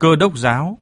Cơ đốc giáo.